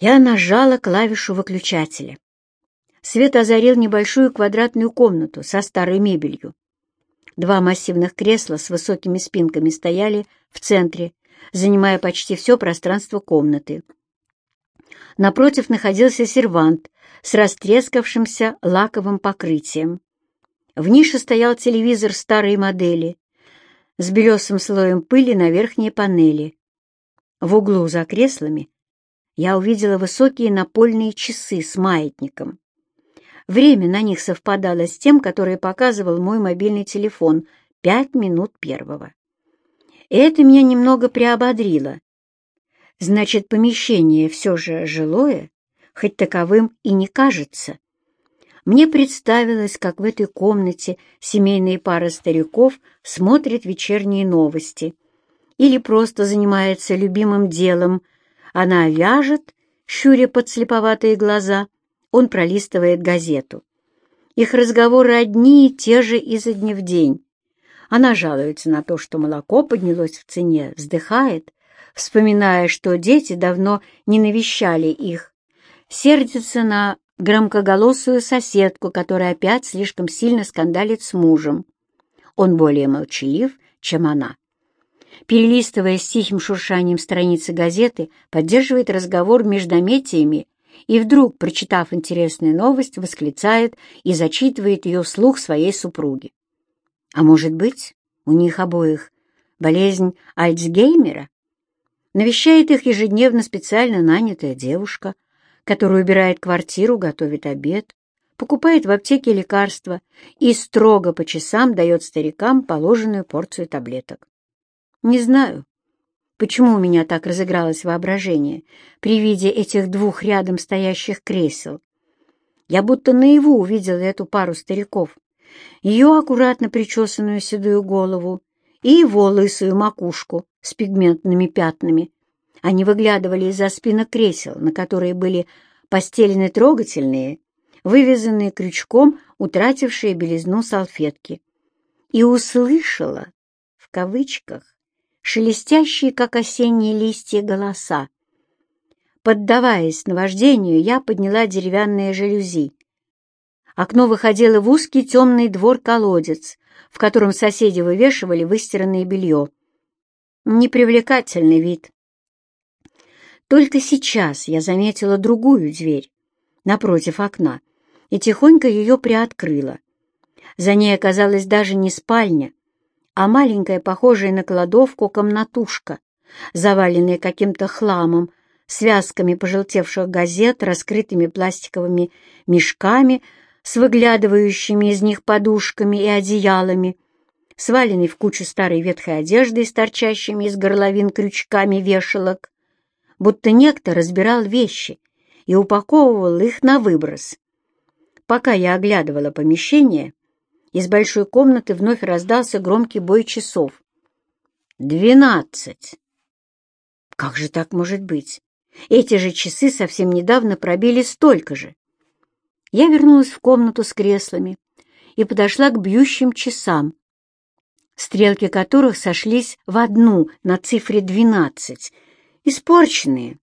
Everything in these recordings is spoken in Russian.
Я нажала клавишу выключателя. Свет озарил небольшую квадратную комнату со старой мебелью. Два массивных кресла с высокими спинками стояли в центре, занимая почти все пространство комнаты. Напротив находился сервант с растрескавшимся лаковым покрытием. В нише стоял телевизор старой модели с белесым слоем пыли на верхней панели. В углу за креслами я увидела высокие напольные часы с маятником. Время на них совпадало с тем, которое показывал мой мобильный телефон — пять минут первого. Это меня немного приободрило. Значит, помещение все же жилое, хоть таковым и не кажется. Мне представилось, как в этой комнате семейные пары стариков смотрят вечерние новости или просто занимается любимым делом. Она вяжет, щуря подслеповатые глаза — он пролистывает газету. Их разговоры одни и те же изо дня в день. Она жалуется на то, что молоко поднялось в цене, вздыхает, вспоминая, что дети давно не навещали их, сердится на громкоголосую соседку, которая опять слишком сильно скандалит с мужем. Он более молчалив, чем она. Перелистывая с тихим шуршанием страницы газеты, поддерживает разговор междометиями и вдруг, прочитав интересную новость, восклицает и зачитывает ее вслух своей супруге. А может быть, у них обоих болезнь Альцгеймера? Навещает их ежедневно специально нанятая девушка, которая убирает квартиру, готовит обед, покупает в аптеке лекарства и строго по часам дает старикам положенную порцию таблеток. Не знаю, Почему у меня так разыгралось воображение при виде этих двух рядом стоящих кресел? Я будто наяву увидела эту пару стариков, ее аккуратно причесанную седую голову и его лысую макушку с пигментными пятнами. Они выглядывали из-за спинок кресел, на которые были постелены трогательные, вывязанные крючком, утратившие белизну салфетки. И услышала, в кавычках, шелестящие, как осенние листья, голоса. Поддаваясь наваждению, я подняла деревянные жалюзи. Окно выходило в узкий темный двор-колодец, в котором соседи вывешивали выстиранное белье. Непривлекательный вид. Только сейчас я заметила другую дверь, напротив окна, и тихонько ее приоткрыла. За ней оказалась даже не спальня, а маленькая, похожая на кладовку, комнатушка, заваленная каким-то хламом, связками пожелтевших газет, раскрытыми пластиковыми мешками с выглядывающими из них подушками и одеялами, сваленной в кучу старой ветхой одежды с торчащими из горловин крючками вешалок, будто некто разбирал вещи и упаковывал их на выброс. Пока я оглядывала помещение, из большой комнаты вновь раздался громкий бой часов. «Двенадцать!» «Как же так может быть? Эти же часы совсем недавно пробили столько же!» Я вернулась в комнату с креслами и подошла к бьющим часам, стрелки которых сошлись в одну на цифре двенадцать, испорченные.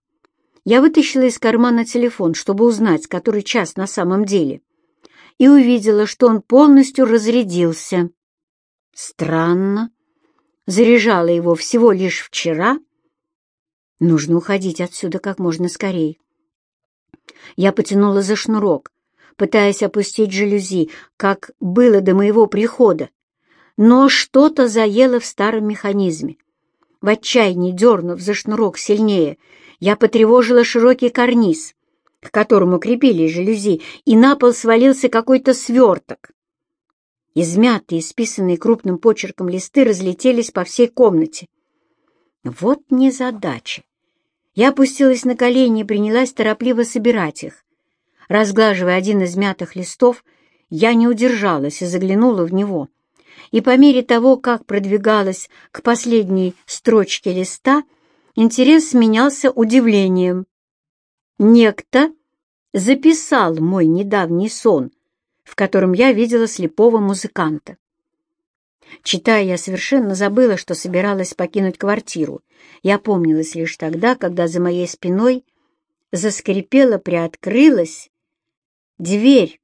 Я вытащила из кармана телефон, чтобы узнать, который час на самом деле и увидела, что он полностью разрядился. Странно. Заряжала его всего лишь вчера. Нужно уходить отсюда как можно скорее. Я потянула за шнурок, пытаясь опустить жалюзи, как было до моего прихода. Но что-то заело в старом механизме. В отчаянии дернув за шнурок сильнее, я потревожила широкий карниз к которому крепили жалюзи, и на пол свалился какой-то сверток. Измятые, списанные крупным почерком листы разлетелись по всей комнате. Вот незадача. Я опустилась на колени и принялась торопливо собирать их. Разглаживая один из мятых листов, я не удержалась и заглянула в него. И по мере того, как продвигалась к последней строчке листа, интерес сменялся удивлением. Некто записал мой недавний сон, в котором я видела слепого музыканта. Читая, я совершенно забыла, что собиралась покинуть квартиру. Я помнилась лишь тогда, когда за моей спиной заскрипела, приоткрылась дверь,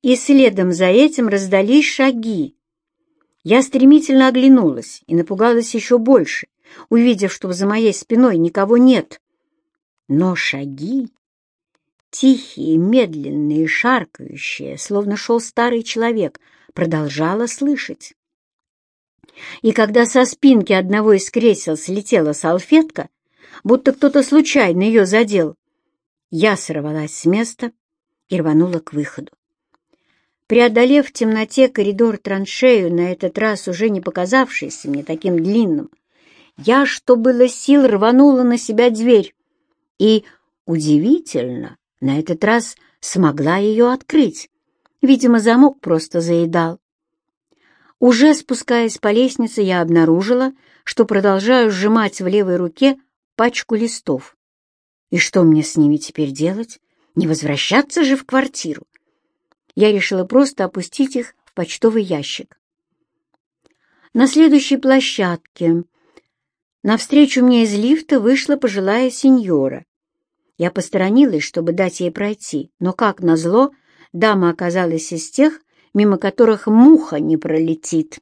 и следом за этим раздались шаги. Я стремительно оглянулась и напугалась еще больше, увидев, что за моей спиной никого нет. Но шаги, тихие, медленные, шаркающие, словно шел старый человек, продолжала слышать. И когда со спинки одного из кресел слетела салфетка, будто кто-то случайно ее задел, я сорвалась с места и рванула к выходу. Преодолев в темноте коридор траншею, на этот раз уже не показавшийся мне таким длинным, я, что было сил, рванула на себя дверь и, удивительно, на этот раз смогла ее открыть. Видимо, замок просто заедал. Уже спускаясь по лестнице, я обнаружила, что продолжаю сжимать в левой руке пачку листов. И что мне с ними теперь делать? Не возвращаться же в квартиру. Я решила просто опустить их в почтовый ящик. На следующей площадке навстречу мне из лифта вышла пожилая сеньора. Я посторонилась, чтобы дать ей пройти, но, как назло, дама оказалась из тех, мимо которых муха не пролетит.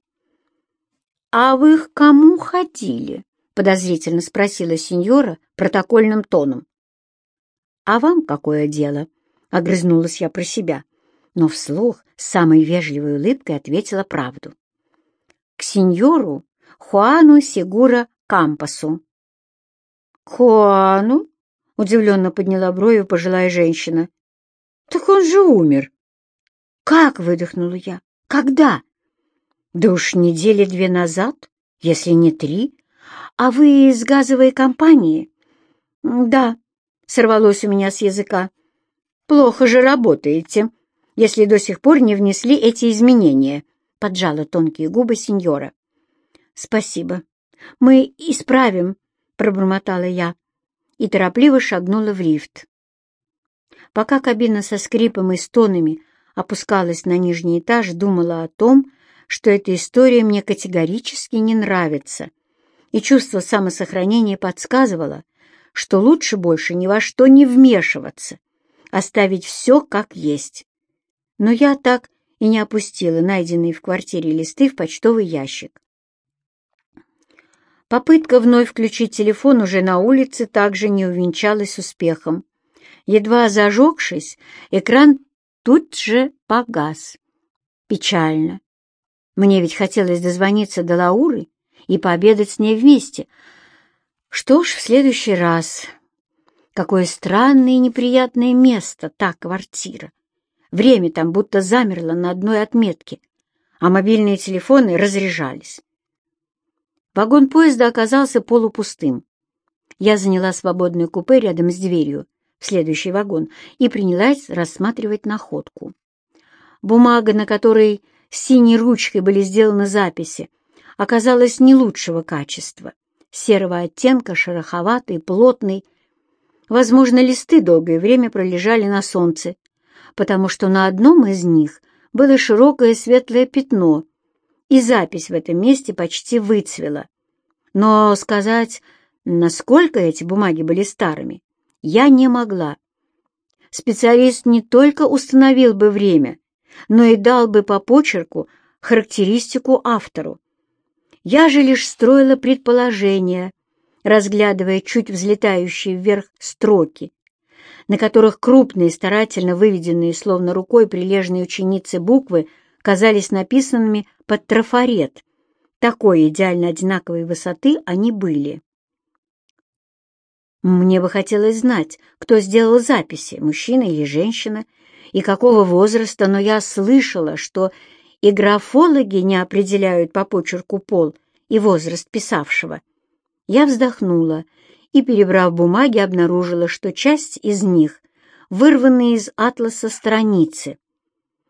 «А вы к кому ходили?» — подозрительно спросила сеньора протокольным тоном. «А вам какое дело?» — огрызнулась я про себя, но вслух с самой вежливой улыбкой ответила правду. «К сеньору Хуану Сигура Кампасу». «Хуану?» — удивленно подняла брови пожилая женщина. «Так он же умер». «Как?» — выдохнула я. «Когда?» «Да уж недели две назад, если не три. А вы из газовой компании?» «Да», сорвалось у меня с языка. «Плохо же работаете, если до сих пор не внесли эти изменения», — поджала тонкие губы сеньора. «Спасибо. Мы исправим», — пробормотала я и торопливо шагнула в лифт. Пока кабина со скрипом и стонами опускалась на нижний этаж, думала о том, что эта история мне категорически не нравится, и чувство самосохранения подсказывало, что лучше больше ни во что не вмешиваться, оставить все как есть. Но я так и не опустила найденные в квартире листы в почтовый ящик. Попытка вновь включить телефон уже на улице также не увенчалась успехом. Едва зажегшись, экран тут же погас. Печально. Мне ведь хотелось дозвониться до Лауры и пообедать с ней вместе, что ж, в следующий раз. Какое странное и неприятное место та квартира. Время там будто замерло на одной отметке, а мобильные телефоны разряжались. Вагон поезда оказался полупустым. Я заняла свободное купе рядом с дверью в следующий вагон и принялась рассматривать находку. Бумага, на которой синей ручкой были сделаны записи, оказалась не лучшего качества серого оттенка, шероховатый, плотный. Возможно, листы долгое время пролежали на солнце, потому что на одном из них было широкое светлое пятно, и запись в этом месте почти выцвела. Но сказать, насколько эти бумаги были старыми, я не могла. Специалист не только установил бы время, но и дал бы по почерку характеристику автору. Я же лишь строила предположения, разглядывая чуть взлетающие вверх строки, на которых крупные, старательно выведенные, словно рукой прилежной ученицы буквы, казались написанными под трафарет. Такой идеально одинаковой высоты они были. Мне бы хотелось знать, кто сделал записи, мужчина или женщина, и какого возраста, но я слышала, что и графологи не определяют по почерку пол и возраст писавшего. Я вздохнула и, перебрав бумаги, обнаружила, что часть из них вырваны из атласа страницы.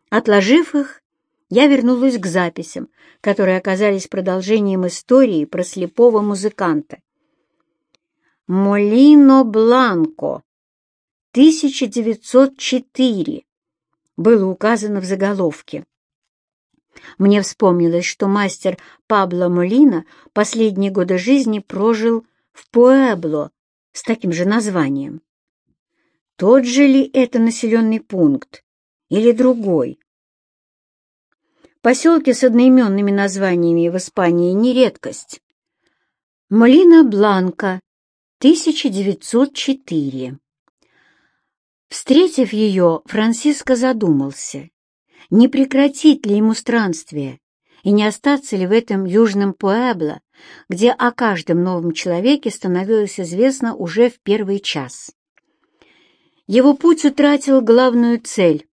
Отложив их, я вернулась к записям, которые оказались продолжением истории про слепого музыканта. «Молино Бланко, 1904» было указано в заголовке. Мне вспомнилось, что мастер Пабло Молина последние годы жизни прожил в Пуэбло с таким же названием. тот же ли это населенный пункт или другой? Поселки с одноименными названиями в Испании не редкость. Малина Бланка, 1904. Встретив ее, Франциско задумался, не прекратить ли ему странствие и не остаться ли в этом южном Пуэбло, где о каждом новом человеке становилось известно уже в первый час. Его путь утратил главную цель.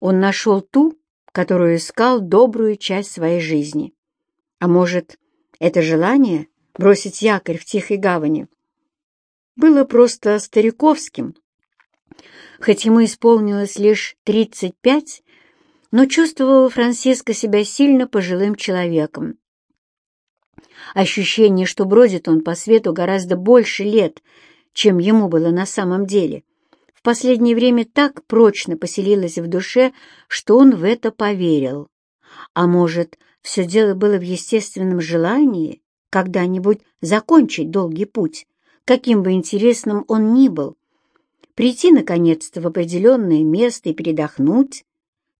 Он нашел ту, которую искал добрую часть своей жизни. А может, это желание бросить якорь в тихой гавани было просто стариковским. Хоть ему исполнилось лишь тридцать пять, но чувствовал Франциско себя сильно пожилым человеком. Ощущение, что бродит он по свету гораздо больше лет, чем ему было на самом деле, в последнее время так прочно поселилось в душе, что он в это поверил. А может, все дело было в естественном желании когда-нибудь закончить долгий путь, каким бы интересным он ни был, прийти, наконец-то, в определенное место и передохнуть,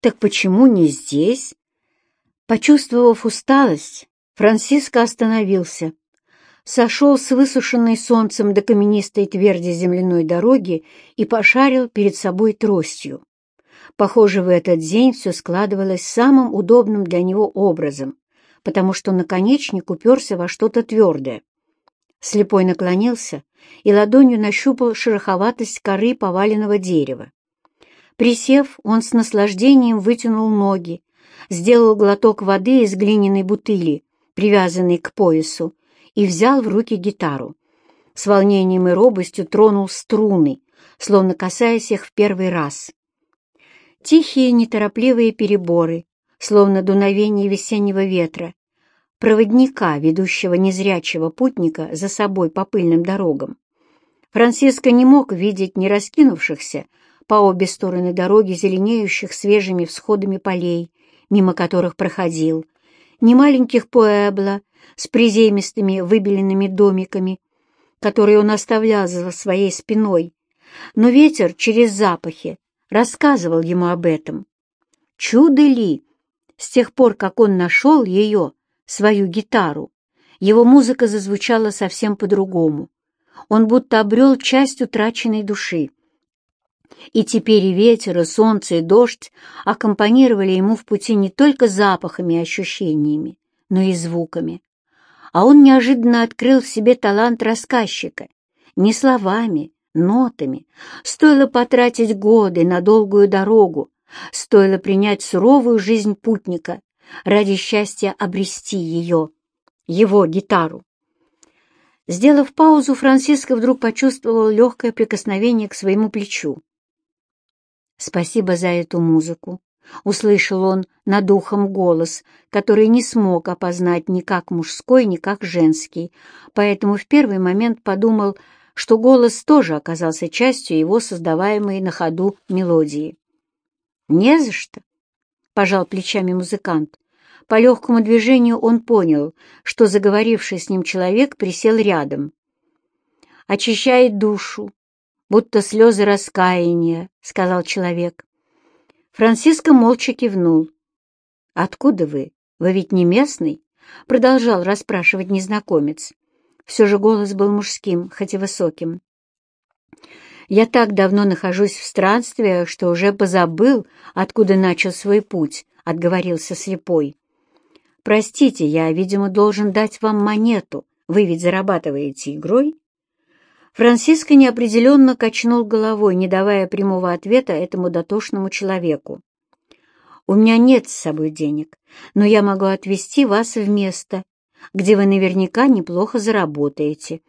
так почему не здесь? Почувствовав усталость, Франциско остановился, сошел с высушенной солнцем до каменистой тверди земляной дороги и пошарил перед собой тростью. Похоже, в этот день все складывалось самым удобным для него образом, потому что наконечник уперся во что-то твердое. Слепой наклонился и ладонью нащупал шероховатость коры поваленного дерева. Присев, он с наслаждением вытянул ноги, сделал глоток воды из глиняной бутыли, привязанной к поясу, и взял в руки гитару. С волнением и робостью тронул струны, словно касаясь их в первый раз. Тихие, неторопливые переборы, словно дуновение весеннего ветра, проводника, ведущего незрячего путника за собой по пыльным дорогам. Франциско не мог видеть не раскинувшихся, по обе стороны дороги зеленеющих свежими всходами полей, мимо которых проходил, ни маленьких пуэбло с приземистыми выбеленными домиками, которые он оставлял за своей спиной, но ветер через запахи рассказывал ему об этом. Чудо ли! С тех пор, как он нашел ее, свою гитару, его музыка зазвучала совсем по-другому. Он будто обрел часть утраченной души. И теперь и ветер, и солнце, и дождь аккомпанировали ему в пути не только запахами и ощущениями, но и звуками. А он неожиданно открыл в себе талант рассказчика. Не словами, нотами. Стоило потратить годы на долгую дорогу, стоило принять суровую жизнь путника ради счастья обрести ее, его гитару. Сделав паузу, Франциско вдруг почувствовал легкое прикосновение к своему плечу. «Спасибо за эту музыку», — услышал он над ухом голос, который не смог опознать ни как мужской, ни как женский, поэтому в первый момент подумал, что голос тоже оказался частью его создаваемой на ходу мелодии. «Не за что», — пожал плечами музыкант. По легкому движению он понял, что заговоривший с ним человек присел рядом. «Очищает душу, будто слезы раскаяния», — сказал человек. Франциско молча кивнул. «Откуда вы? Вы ведь не местный?» — продолжал расспрашивать незнакомец. Все же голос был мужским, хоть и высоким. «Я так давно нахожусь в странстве, что уже позабыл, откуда начал свой путь», — отговорился слепой. «Простите, я, видимо, должен дать вам монету. Вы ведь зарабатываете игрой?» Франциско неопределенно качнул головой, не давая прямого ответа этому дотошному человеку. «У меня нет с собой денег, но я могу отвезти вас в место, где вы наверняка неплохо заработаете.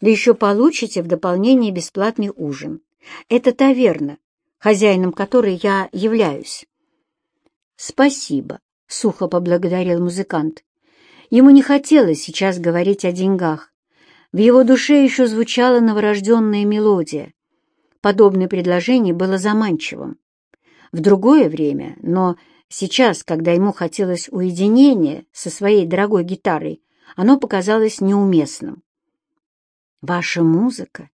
Да еще получите в дополнение бесплатный ужин. Это таверна, хозяином которой я являюсь». «Спасибо», — сухо поблагодарил музыкант. Ему не хотелось сейчас говорить о деньгах, в его душе еще звучала новорожденная мелодия. Подобное предложение было заманчивым. В другое время, но сейчас, когда ему хотелось уединения со своей дорогой гитарой, оно показалось неуместным. «Ваша музыка?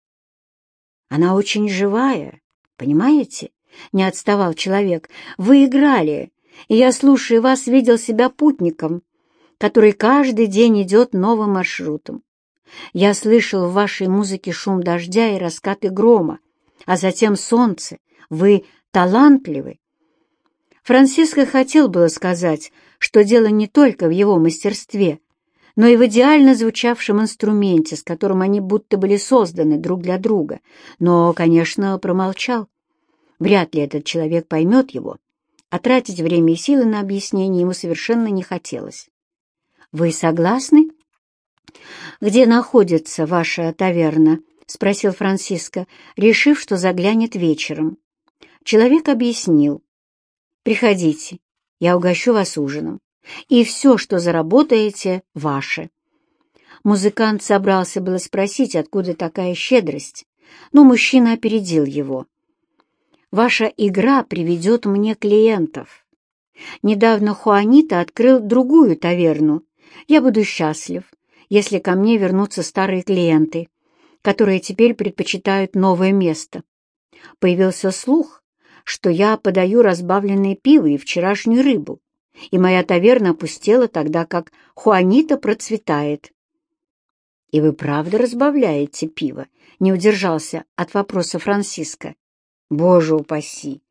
Она очень живая, Понимаете? Не отставал человек. Вы играли, и я, слушая вас, видел себя путником, который каждый день идет новым маршрутом. Я слышал в вашей музыке шум дождя и раскаты грома, а затем солнце. Вы талантливы. Франциско хотел было сказать, что дело не только в его мастерстве, но и в идеально звучавшем инструменте, с которым они будто были созданы друг для друга, но, конечно, промолчал. Вряд ли этот человек поймет его, а тратить время и силы на объяснение ему совершенно не хотелось. «Вы согласны?» «Где находится ваша таверна?» — спросил Франциско, решив, что заглянет вечером. Человек объяснил. «Приходите, я угощу вас ужином, и все, что заработаете, ваше». Музыкант собрался было спросить, откуда такая щедрость, но мужчина опередил его. «Ваша игра приведет мне клиентов. Недавно Хуанита открыл другую таверну. Я буду счастлив, если ко мне вернутся старые клиенты, которые теперь предпочитают новое место. Появился слух, что я подаю разбавленное пиво и вчерашнюю рыбу, и моя таверна опустела тогда, как Хуанита процветает. «И вы правда разбавляете пиво?» — не удержался от вопроса Франциска. «Боже упаси!»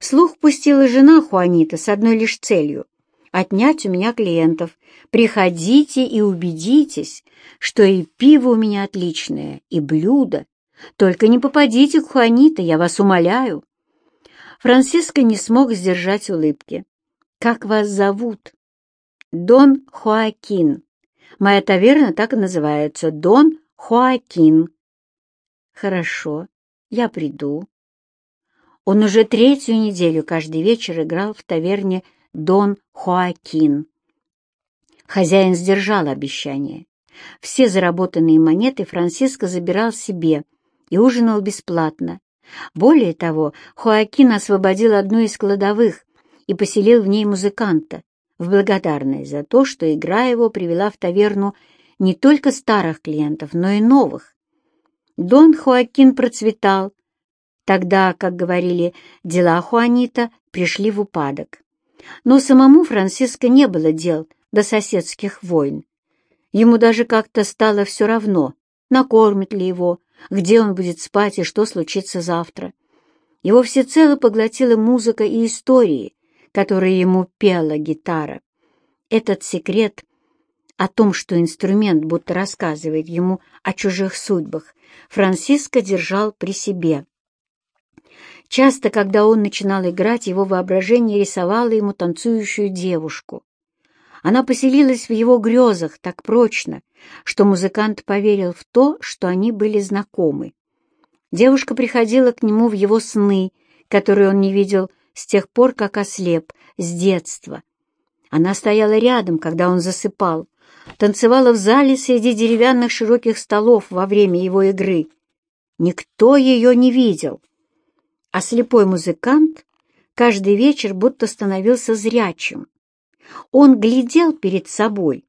Слух пустила жена Хуанита с одной лишь целью — отнять у меня клиентов. Приходите и убедитесь, что и пиво у меня отличное, и блюдо. Только не попадите к Хуанита, я вас умоляю. Франциско не смог сдержать улыбки. «Как вас зовут?» «Дон Хоакин. Моя таверна так и называется. Дон Хоакин». «Хорошо, я приду». Он уже третью неделю каждый вечер играл в таверне «Дон Хоакин». Хозяин сдержал обещание. Все заработанные монеты Франциско забирал себе и ужинал бесплатно. Более того, Хоакин освободил одну из кладовых и поселил в ней музыканта, в благодарность за то, что игра его привела в таверну не только старых клиентов, но и новых. Дон Хоакин процветал, тогда, как говорили, дела Хуанита пришли в упадок. Но самому Франциско не было дел до соседских войн. Ему даже как-то стало все равно, накормят ли его, где он будет спать и что случится завтра. Его всецело поглотила музыка и истории, которые ему пела гитара. Этот секрет о том, что инструмент будто рассказывает ему о чужих судьбах, Франциско держал при себе. Часто, когда он начинал играть, его воображение рисовало ему танцующую девушку. Она поселилась в его грезах так прочно, что музыкант поверил в то, что они были знакомы. Девушка приходила к нему в его сны, которые он не видел с тех пор, как ослеп, с детства. Она стояла рядом, когда он засыпал, танцевала в зале среди деревянных широких столов во время его игры. Никто ее не видел. А слепой музыкант каждый вечер будто становился зрячим. Он глядел перед собой,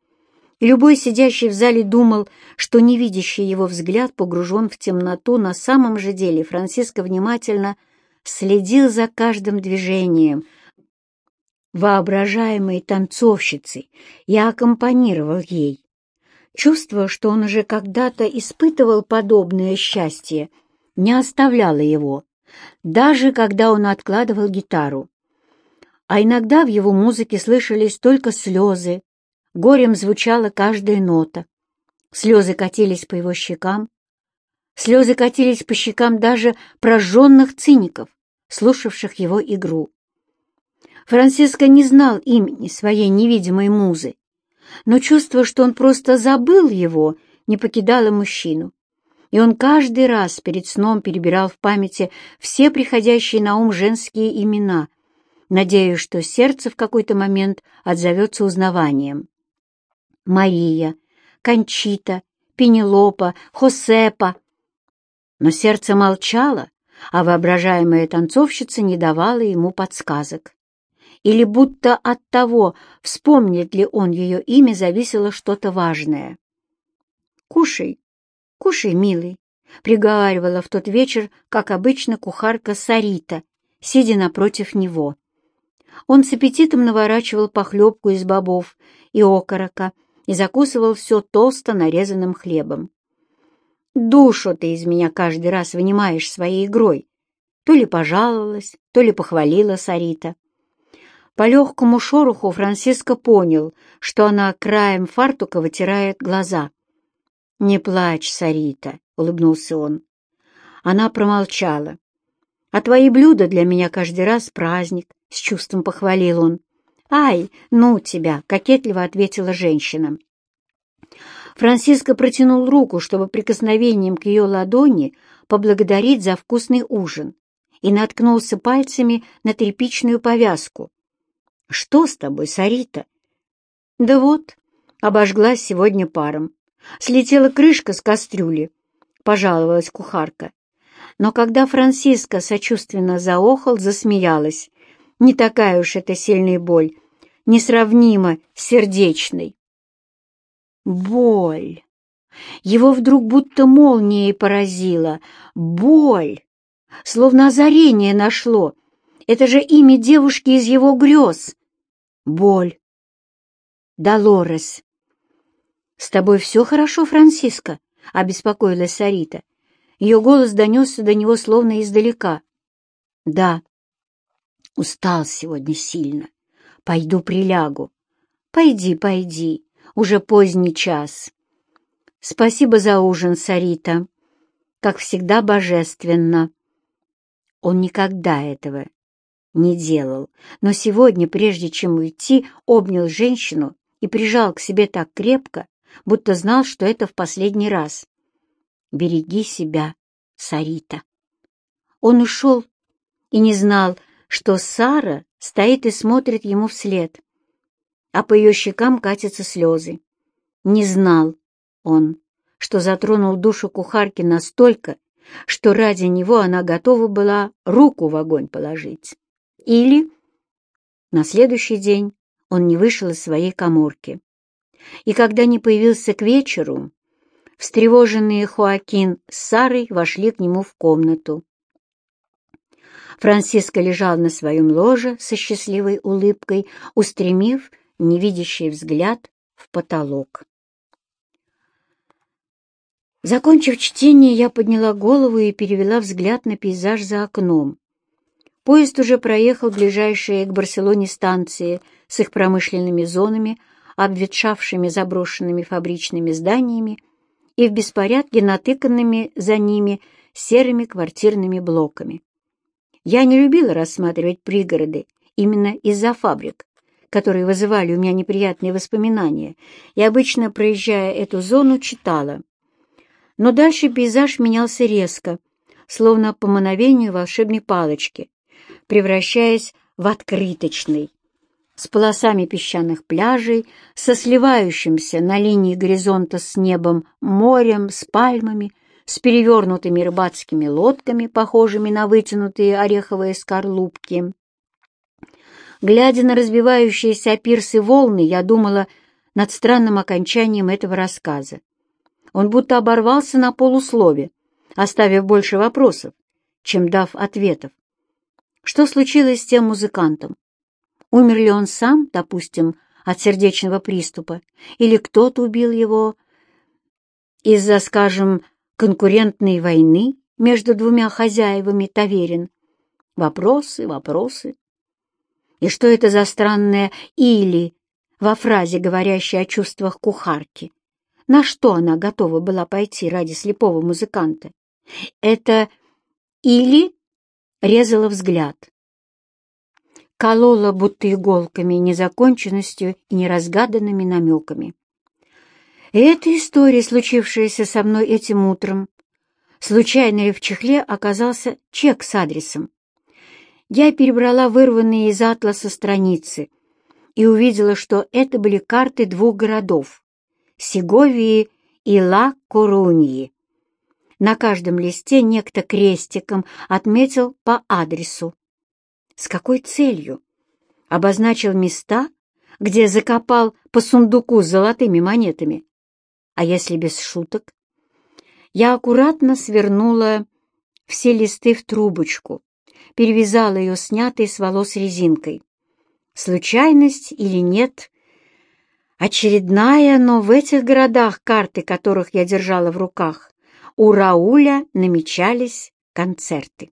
и любой сидящий в зале думал, что невидящий его взгляд погружен в темноту, на самом же деле Франциско внимательно следил за каждым движением воображаемой танцовщицы и аккомпанировал ей. Чувство, что он уже когда-то испытывал подобное счастье, не оставляло его, даже когда он откладывал гитару а иногда в его музыке слышались только слезы, горем звучала каждая нота. Слезы катились по его щекам, слезы катились по щекам даже прожженных циников, слушавших его игру. Франциско не знал имени своей невидимой музы, но чувство, что он просто забыл его, не покидало мужчину, и он каждый раз перед сном перебирал в памяти все приходящие на ум женские имена, Надеюсь, что сердце в какой-то момент отзовется узнаванием. Мария, Кончита, Пенелопа, Хосепа. Но сердце молчало, а воображаемая танцовщица не давала ему подсказок. Или будто от того, вспомнит ли он ее имя, зависело что-то важное. «Кушай, кушай, милый, приговаривала в тот вечер, как обычно, кухарка Сарита, сидя напротив него. Он с аппетитом наворачивал похлебку из бобов и окорока и закусывал все толсто нарезанным хлебом. «Душу ты из меня каждый раз вынимаешь своей игрой», то ли пожаловалась, то ли похвалила Сарита. По легкому шороху Франциско понял, что она краем фартука вытирает глаза. «Не плачь, Сарита», — улыбнулся он. Она промолчала. «А твои блюда для меня каждый раз праздник», — с чувством похвалил он. «Ай, ну тебя!» — кокетливо ответила женщина. Франциско протянул руку, чтобы прикосновением к ее ладони поблагодарить за вкусный ужин, и наткнулся пальцами на тряпичную повязку. «Что с тобой, Сарита?» «Да вот, обожглась сегодня паром. Слетела крышка с кастрюли», — пожаловалась кухарка. Но когда Франциска сочувственно заохал, засмеялась. Не такая уж это сильная боль, несравнимо с сердечной. Боль! Его вдруг будто молнией поразила. Боль! Словно озарение нашло. Это же имя девушки из его грез. Боль. Долорес. «С тобой все хорошо, Франциска?» — обеспокоилась Сарита. Ее голос донесся до него словно издалека. «Да, устал сегодня сильно. Пойду прилягу. Пойди, пойди, уже поздний час. Спасибо за ужин, Сарита. Как всегда, божественно». Он никогда этого не делал, но сегодня, прежде чем уйти, обнял женщину и прижал к себе так крепко, будто знал, что это в последний раз. «Береги себя, Сарита». Он ушел и не знал, что Сара стоит и смотрит ему вслед, а по ее щекам катятся слезы. Не знал он, что затронул душу кухарки настолько, что ради него она готова была руку в огонь положить. Или на следующий день он не вышел из своей коморки и когда не появился к вечеру, встревоженные Хоакин с Сарой вошли к нему в комнату. Франциско лежал на своем ложе со счастливой улыбкой, устремив невидящий взгляд в потолок. Закончив чтение, я подняла голову и перевела взгляд на пейзаж за окном. Поезд уже проехал ближайшие к Барселоне станции с их промышленными зонами, обветшавшими заброшенными фабричными зданиями и в беспорядке натыканными за ними серыми квартирными блоками. Я не любила рассматривать пригороды именно из-за фабрик, которые вызывали у меня неприятные воспоминания, и обычно, проезжая эту зону, читала. Но дальше пейзаж менялся резко, словно по мановению волшебной палочки, превращаясь в открыточный, с полосами песчаных пляжей, со сливающимся на линии горизонта с небом морем, с пальмами, с перевернутыми рыбацкими лодками, похожими на вытянутые ореховые скорлупки. Глядя на разбивающиеся о пирсы волны, я думала над странным окончанием этого рассказа. Он будто оборвался на полуслове, оставив больше вопросов, чем дав ответов. Что случилось с тем музыкантом? Умер ли он сам, допустим, от сердечного приступа, или кто-то убил его из-за, скажем, конкурентной войны между двумя хозяевами таверин? Вопросы, вопросы. И что это за странное «или» во фразе, говорящей о чувствах кухарки? На что она готова была пойти ради слепого музыканта? Это «или» резало взгляд колола будто иголками, незаконченностью и неразгаданными намеками. И эта история, случившаяся со мной этим утром, случайно ли в чехле оказался чек с адресом. Я перебрала вырванные из атласа страницы и увидела, что это были карты двух городов — Сеговии и Ла-Коруньи. На каждом листе некто крестиком отметил по адресу. С какой целью? Обозначил места, где закопал по сундуку с золотыми монетами. А если без шуток? Я аккуратно свернула все листы в трубочку, перевязала ее снятой с волос резинкой. Случайность или нет? Очередная, но в этих городах, карты которых я держала в руках, у Рауля намечались концерты.